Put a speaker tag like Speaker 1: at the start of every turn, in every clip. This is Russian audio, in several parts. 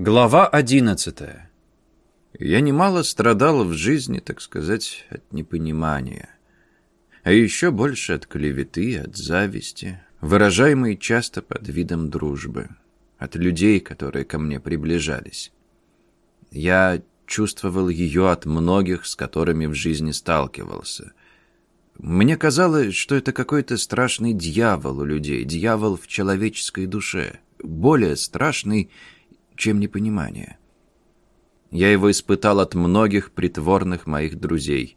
Speaker 1: Глава одиннадцатая. Я немало страдал в жизни, так сказать, от непонимания. А еще больше от клеветы, от зависти, выражаемой часто под видом дружбы. От людей, которые ко мне приближались. Я чувствовал ее от многих, с которыми в жизни сталкивался. Мне казалось, что это какой-то страшный дьявол у людей, дьявол в человеческой душе, более страшный, чем непонимание. Я его испытал от многих притворных моих друзей.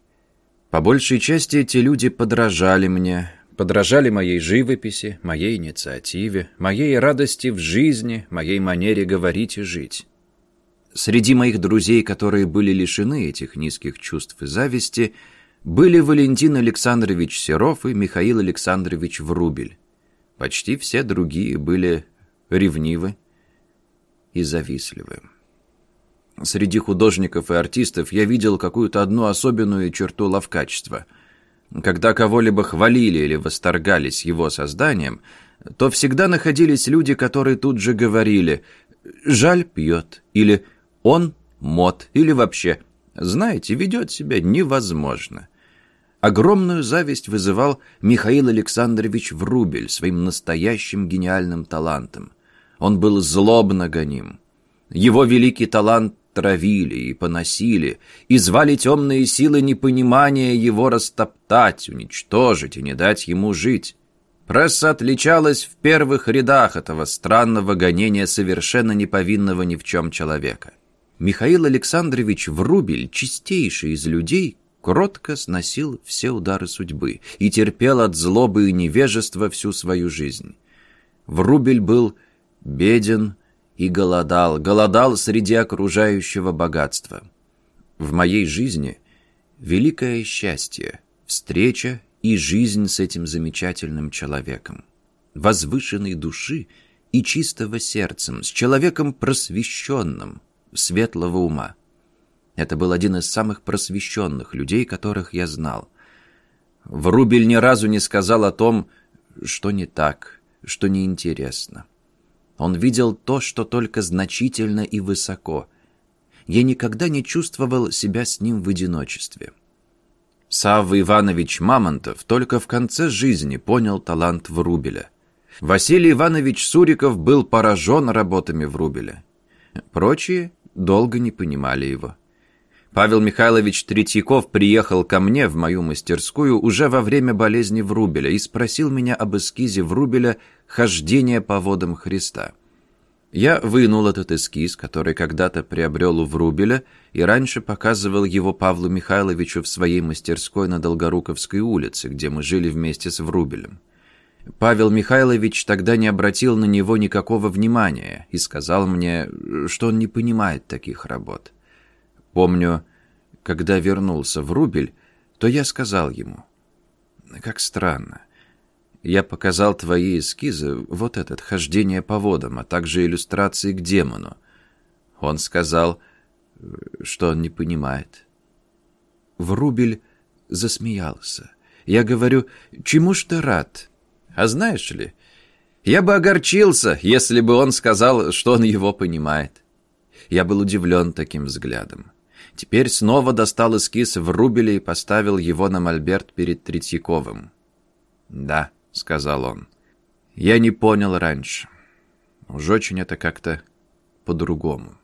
Speaker 1: По большей части эти люди подражали мне, подражали моей живописи, моей инициативе, моей радости в жизни, моей манере говорить и жить. Среди моих друзей, которые были лишены этих низких чувств и зависти, были Валентин Александрович Серов и Михаил Александрович Врубель. Почти все другие были ревнивы, и завистливы. Среди художников и артистов я видел какую-то одну особенную черту ловкачества. Когда кого-либо хвалили или восторгались его созданием, то всегда находились люди, которые тут же говорили «жаль пьет» или «он мод» или вообще «знаете, ведет себя невозможно». Огромную зависть вызывал Михаил Александрович Врубель своим настоящим гениальным талантом. Он был злобно гоним. Его великий талант травили и поносили, и звали темные силы непонимания его растоптать, уничтожить и не дать ему жить. Пресса отличалась в первых рядах этого странного гонения совершенно неповинного ни в чем человека. Михаил Александрович Врубель, чистейший из людей, кротко сносил все удары судьбы и терпел от злобы и невежества всю свою жизнь. Врубель был беден и голодал, голодал среди окружающего богатства. В моей жизни великое счастье, встреча и жизнь с этим замечательным человеком, возвышенной души и чистого сердцем, с человеком просвещенным, светлого ума. Это был один из самых просвещенных людей, которых я знал. Врубель ни разу не сказал о том, что не так, что неинтересно. Он видел то, что только значительно и высоко. Я никогда не чувствовал себя с ним в одиночестве. Савва Иванович Мамонтов только в конце жизни понял талант Врубеля. Василий Иванович Суриков был поражен работами Врубеля. Прочие долго не понимали его. Павел Михайлович Третьяков приехал ко мне в мою мастерскую уже во время болезни Врубеля и спросил меня об эскизе Врубеля «Хождение по водам Христа». Я вынул этот эскиз, который когда-то приобрел у Врубеля, и раньше показывал его Павлу Михайловичу в своей мастерской на Долгоруковской улице, где мы жили вместе с Врубелем. Павел Михайлович тогда не обратил на него никакого внимания и сказал мне, что он не понимает таких работ. Помню, когда вернулся в Рубель, то я сказал ему, «Как странно. Я показал твои эскизы, вот этот, хождение по водам, а также иллюстрации к демону. Он сказал, что он не понимает». Врубель засмеялся. Я говорю, «Чему ж ты рад?» А знаешь ли, я бы огорчился, если бы он сказал, что он его понимает. Я был удивлен таким взглядом. Теперь снова достал эскиз в рубеле и поставил его на мольберт перед Третьяковым. «Да», — сказал он, — «я не понял раньше. Уж очень это как-то по-другому».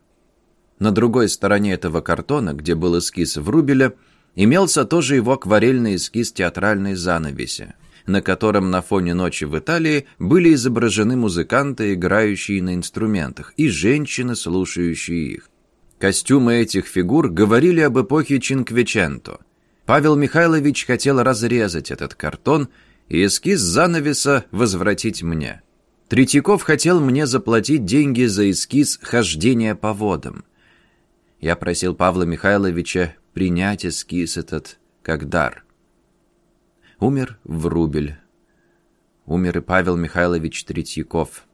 Speaker 1: На другой стороне этого картона, где был эскиз в рубеле, имелся тоже его акварельный эскиз театральной занавеси, на котором на фоне ночи в Италии были изображены музыканты, играющие на инструментах, и женщины, слушающие их. Костюмы этих фигур говорили об эпохе Чинквиченто. Павел Михайлович хотел разрезать этот картон и эскиз занавеса возвратить мне. Третьяков хотел мне заплатить деньги за эскиз хождения по водам. Я просил Павла Михайловича принять эскиз этот как дар. Умер Врубель. Умер и Павел Михайлович Третьяков.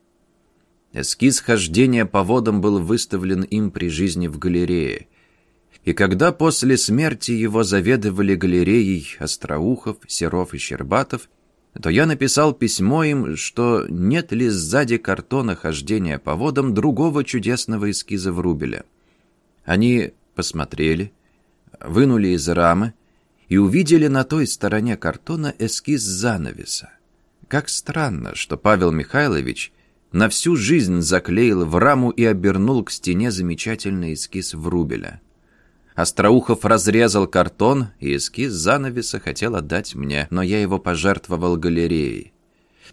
Speaker 1: Эскиз хождения по водам был выставлен им при жизни в галерее. И когда после смерти его заведовали галереей Остроухов, Серов и Щербатов, то я написал письмо им, что нет ли сзади картона хождения по водам другого чудесного эскиза Врубеля. Они посмотрели, вынули из рамы и увидели на той стороне картона эскиз занавеса. Как странно, что Павел Михайлович на всю жизнь заклеил в раму и обернул к стене замечательный эскиз Врубеля. Остроухов разрезал картон, и эскиз занавеса хотел отдать мне, но я его пожертвовал галереей.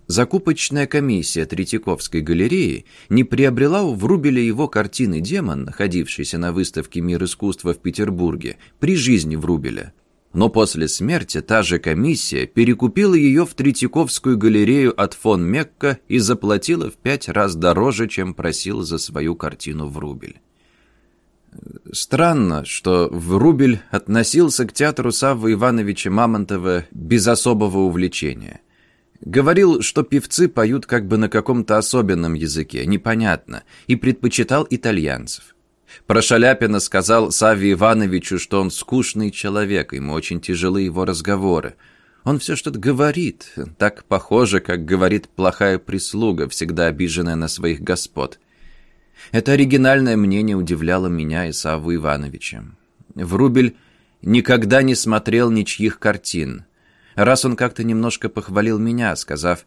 Speaker 1: Закупочная комиссия Третьяковской галереи не приобрела у Врубеля его картины «Демон», находившийся на выставке «Мир искусства» в Петербурге, при жизни Врубеля. Но после смерти та же комиссия перекупила ее в Третьяковскую галерею от фон Мекка и заплатила в пять раз дороже, чем просил за свою картину Врубель. Странно, что Врубель относился к театру Саввы Ивановича Мамонтова без особого увлечения. Говорил, что певцы поют как бы на каком-то особенном языке, непонятно, и предпочитал итальянцев. Про Шаляпина сказал Савве Ивановичу, что он скучный человек, ему очень тяжелы его разговоры. Он все что-то говорит, так похоже, как говорит плохая прислуга, всегда обиженная на своих господ. Это оригинальное мнение удивляло меня и Савву Ивановича. Врубель никогда не смотрел ничьих картин. Раз он как-то немножко похвалил меня, сказав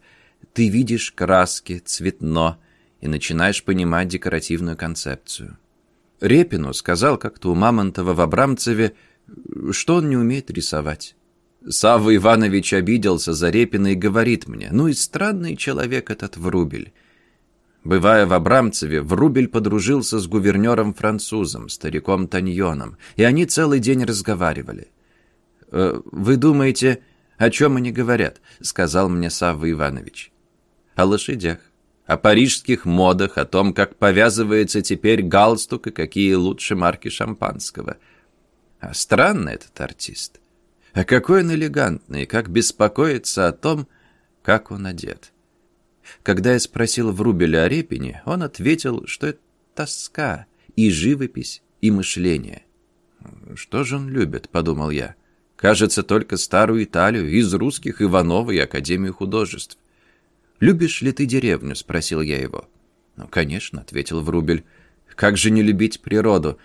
Speaker 1: «ты видишь краски, цветно» и начинаешь понимать декоративную концепцию. Репину сказал как-то у Мамонтова в Абрамцеве, что он не умеет рисовать. Савва Иванович обиделся за Репина и говорит мне, ну и странный человек этот Врубель. Бывая в Абрамцеве, Врубель подружился с гувернером-французом, стариком Таньоном, и они целый день разговаривали. «Э, «Вы думаете, о чем они говорят?» — сказал мне Савва Иванович. «О лошадях, о парижских модах, о том, как повязывается теперь галстук и какие лучше марки шампанского. А странный этот артист. А какой он элегантный, как беспокоится о том, как он одет. Когда я спросил Врубеля о Репине, он ответил, что это тоска, и живопись, и мышление. «Что же он любит?» — подумал я. «Кажется, только старую Италию, из русских Иванова и Академию художеств». «Любишь ли ты деревню?» — спросил я его. «Ну, конечно», — ответил Врубель. «Как же не любить природу?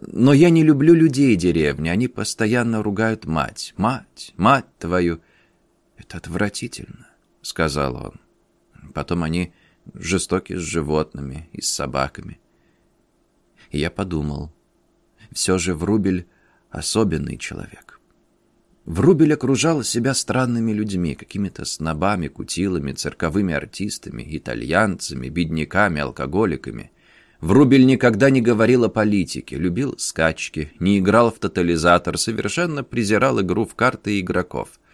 Speaker 1: Но я не люблю людей деревни, они постоянно ругают мать. Мать, мать твою!» «Это отвратительно», — сказал он. Потом они жестоки с животными и с собаками. И я подумал, все же Врубель особенный человек. Врубель окружал себя странными людьми, какими-то снобами, кутилами, цирковыми артистами, итальянцами, бедняками, алкоголиками. Врубель никогда не говорил о политике, любил скачки, не играл в тотализатор, совершенно презирал игру в карты и игроков –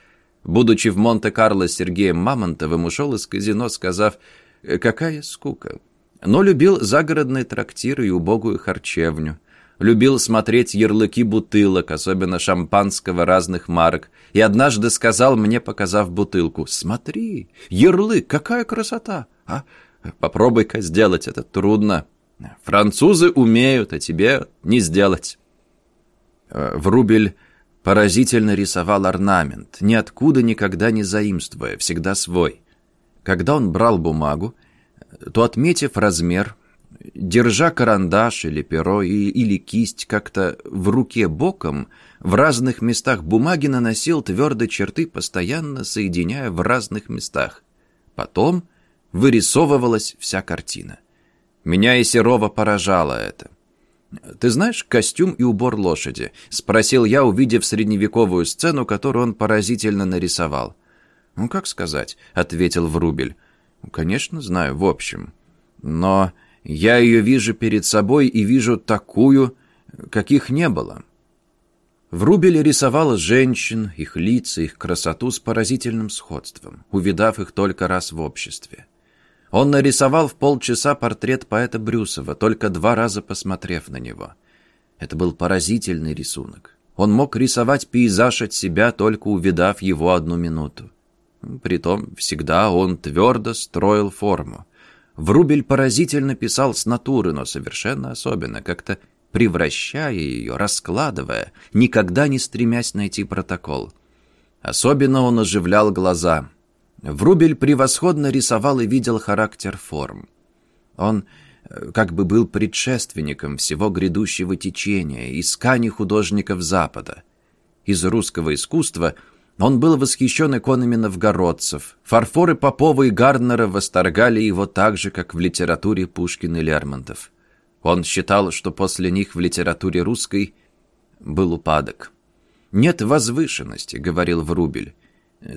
Speaker 1: Будучи в Монте-Карло с Сергеем Мамонтовым, ушел из казино, сказав «Э, «Какая скука!» Но любил загородные трактиры и убогую харчевню. Любил смотреть ярлыки бутылок, особенно шампанского разных марок, и однажды сказал мне, показав бутылку, «Смотри, ярлык, какая красота! А попробуй-ка сделать это трудно. Французы умеют, а тебе не сделать». Э, Врубель Поразительно рисовал орнамент, ниоткуда никогда не заимствуя, всегда свой. Когда он брал бумагу, то, отметив размер, держа карандаш или перо или, кисть как-то в руке боком, в разных местах бумаги наносил твердые черты, постоянно соединяя в разных местах. Потом вырисовывалась вся картина. Меня и Серова поражало это. «Ты знаешь костюм и убор лошади?» — спросил я, увидев средневековую сцену, которую он поразительно нарисовал. «Ну, как сказать?» — ответил Врубель. «Ну, «Конечно, знаю, в общем. Но я ее вижу перед собой и вижу такую, каких не было». Врубель рисовал женщин, их лица, их красоту с поразительным сходством, увидав их только раз в обществе. Он нарисовал в полчаса портрет поэта Брюсова, только два раза посмотрев на него. Это был поразительный рисунок. Он мог рисовать пейзаж от себя, только увидав его одну минуту. Притом всегда он твердо строил форму. Врубель поразительно писал с натуры, но совершенно особенно, как-то превращая ее, раскладывая, никогда не стремясь найти протокол. Особенно он оживлял глаза — Врубель превосходно рисовал и видел характер форм. Он э, как бы был предшественником всего грядущего течения, исканий художников Запада. Из русского искусства он был восхищен иконами новгородцев. Фарфоры Попова и Гарднера восторгали его так же, как в литературе Пушкин и Лермонтов. Он считал, что после них в литературе русской был упадок. «Нет возвышенности», — говорил Врубель.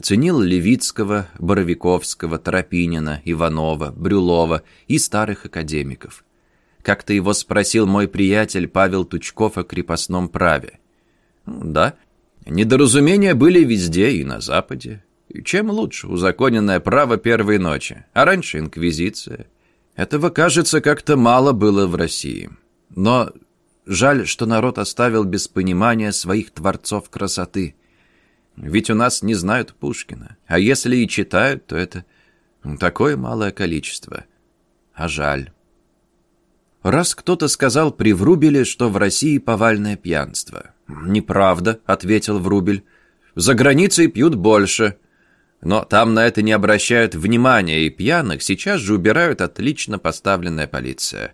Speaker 1: Ценил Левицкого, Боровиковского, Тропинина, Иванова, Брюлова и старых академиков. Как-то его спросил мой приятель Павел Тучков о крепостном праве. Да, недоразумения были везде и на Западе. Чем лучше узаконенное право первой ночи, а раньше инквизиция. Этого, кажется, как-то мало было в России. Но жаль, что народ оставил без понимания своих творцов красоты – ведь у нас не знают Пушкина. А если и читают, то это такое малое количество. А жаль. Раз кто-то сказал при Врубеле, что в России повальное пьянство. «Неправда», — ответил Врубель. «За границей пьют больше». Но там на это не обращают внимания, и пьяных сейчас же убирают отлично поставленная полиция.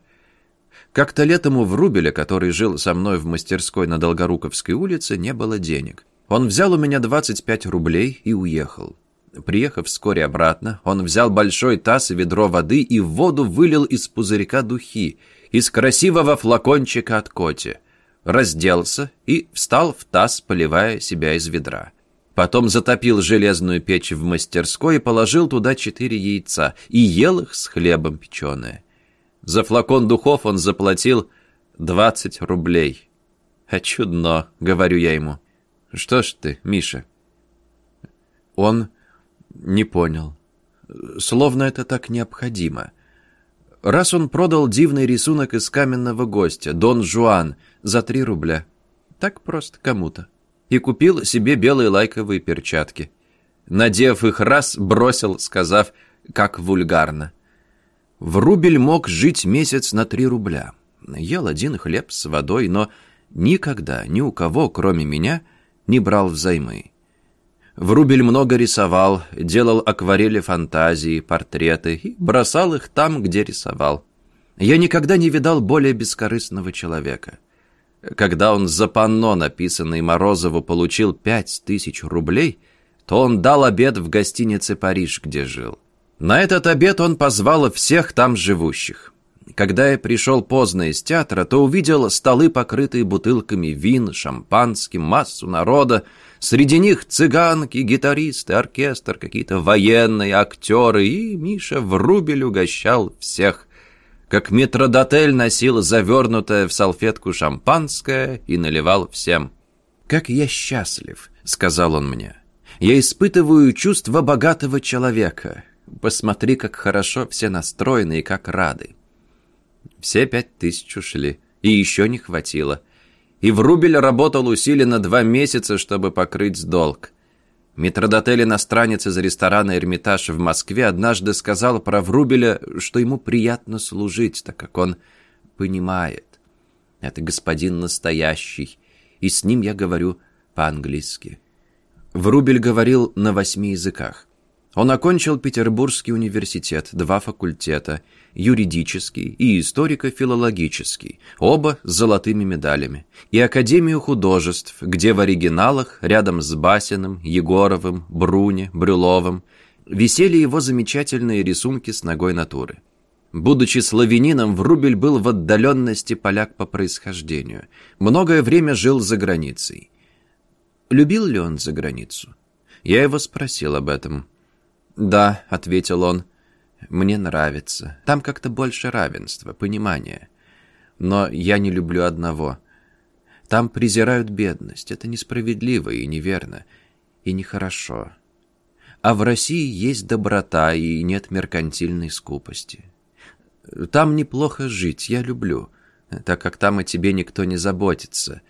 Speaker 1: Как-то летом у Врубеля, который жил со мной в мастерской на Долгоруковской улице, не было денег. Он взял у меня 25 рублей и уехал. Приехав вскоре обратно, он взял большой таз и ведро воды и в воду вылил из пузырька духи, из красивого флакончика от коти, разделся и встал в таз, поливая себя из ведра. Потом затопил железную печь в мастерской и положил туда четыре яйца и ел их с хлебом печеное. За флакон духов он заплатил 20 рублей. «А чудно», — говорю я ему. «Что ж ты, Миша?» Он не понял. Словно это так необходимо. Раз он продал дивный рисунок из каменного гостя, Дон Жуан, за три рубля. Так просто кому-то. И купил себе белые лайковые перчатки. Надев их раз, бросил, сказав, как вульгарно. В рубль мог жить месяц на три рубля. Ел один хлеб с водой, но никогда ни у кого, кроме меня, не брал взаймы. Врубель много рисовал, делал акварели фантазии, портреты и бросал их там, где рисовал. Я никогда не видал более бескорыстного человека. Когда он за панно, написанный Морозову, получил пять тысяч рублей, то он дал обед в гостинице «Париж», где жил. На этот обед он позвал всех там живущих. Когда я пришел поздно из театра, то увидел столы, покрытые бутылками вин, шампанским, массу народа. Среди них цыганки, гитаристы, оркестр, какие-то военные, актеры. И Миша в рубель угощал всех. Как метродотель носил завернутое в салфетку шампанское и наливал всем. «Как я счастлив», — сказал он мне. «Я испытываю чувство богатого человека. Посмотри, как хорошо все настроены и как рады. Все пять тысяч ушли. И еще не хватило. И Врубель работал усиленно два месяца, чтобы покрыть долг. Метродотель иностранец из ресторана «Эрмитаж» в Москве однажды сказал про Врубеля, что ему приятно служить, так как он понимает. Это господин настоящий, и с ним я говорю по-английски. Врубель говорил на восьми языках. Он окончил Петербургский университет, два факультета, юридический и историко-филологический, оба с золотыми медалями, и Академию художеств, где в оригиналах, рядом с Басиным, Егоровым, Бруни, Брюловым, висели его замечательные рисунки с ногой натуры. Будучи славянином, Врубель был в отдаленности поляк по происхождению. Многое время жил за границей. Любил ли он за границу? Я его спросил об этом. «Да», — ответил он, — «мне нравится. Там как-то больше равенства, понимания. Но я не люблю одного. Там презирают бедность. Это несправедливо и неверно, и нехорошо. А в России есть доброта и нет меркантильной скупости. Там неплохо жить, я люблю, так как там о тебе никто не заботится».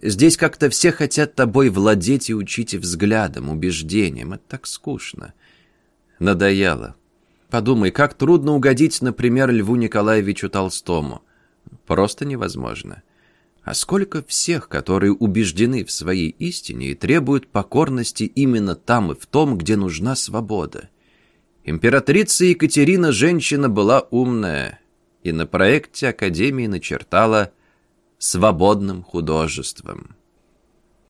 Speaker 1: Здесь как-то все хотят тобой владеть и учить взглядом, убеждением. Это так скучно. Надоело. Подумай, как трудно угодить, например, Льву Николаевичу Толстому. Просто невозможно. А сколько всех, которые убеждены в своей истине и требуют покорности именно там и в том, где нужна свобода. Императрица Екатерина женщина была умная и на проекте Академии начертала «свободным художеством».